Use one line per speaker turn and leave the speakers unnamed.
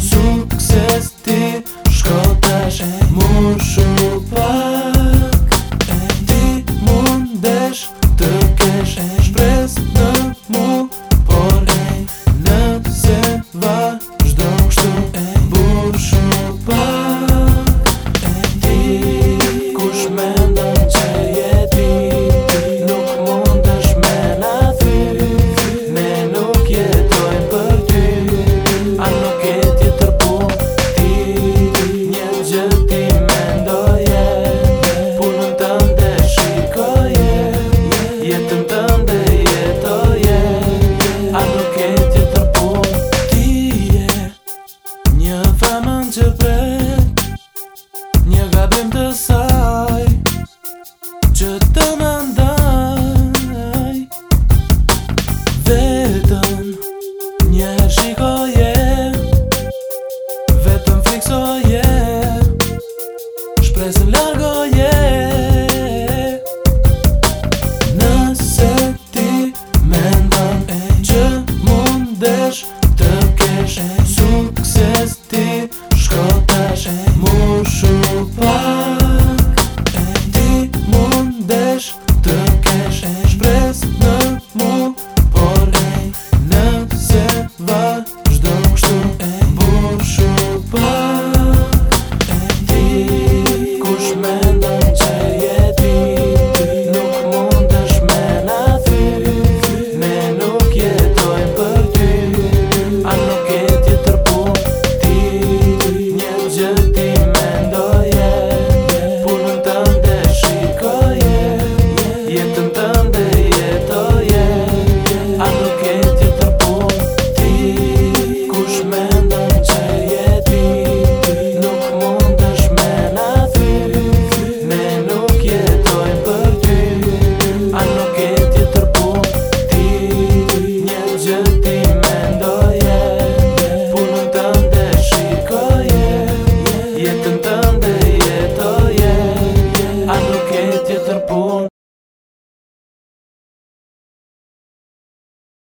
Success mund të prek Një gabim të saj Që të më ndaj Vetëm një shikoje Vetëm fiksoje Shpresën largoje Nëse ti me ndaj Që mundesh të kesh Sukses ti